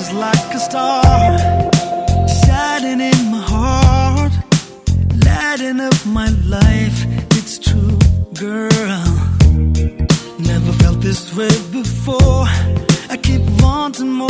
Like a star shining in my heart, lighting up my life. It's true, girl. Never felt this way before. I keep wanting more